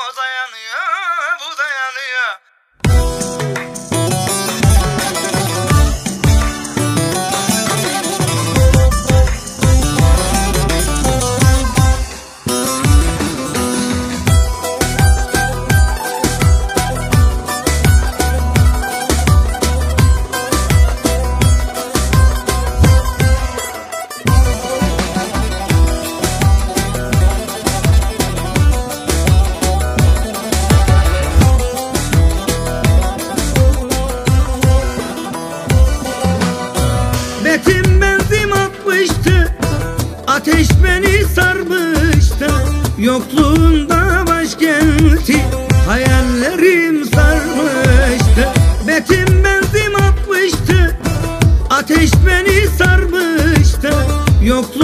o dayanıyor, bu dayanıyor. Ateş beni sarmıştı Yokluğunda başkenti. Hayallerim sarmıştı Betim benzim atmıştı. Ateş beni sarmıştı Yokluğunda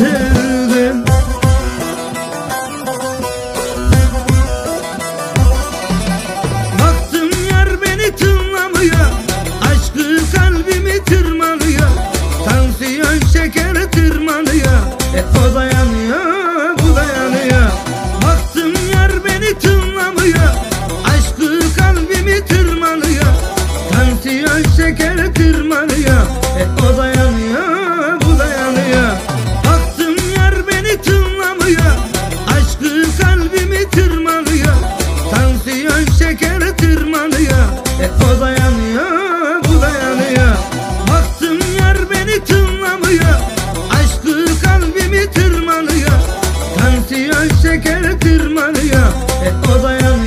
Attırdın Baktım yar beni tınlamıyor Aşkı kalbimi tırmalıyor. Tansiyon şeker tırmalıyor E o dayanıyor bu dayanıyor. Baktım yar beni tınlamıyor E o dayanıyor bu dayanıyor. Baktım yar beni tınlamıyor Aşkı kalbimi tırmalıyor Tansiyon şeker tırmalıyor E o dayanıyor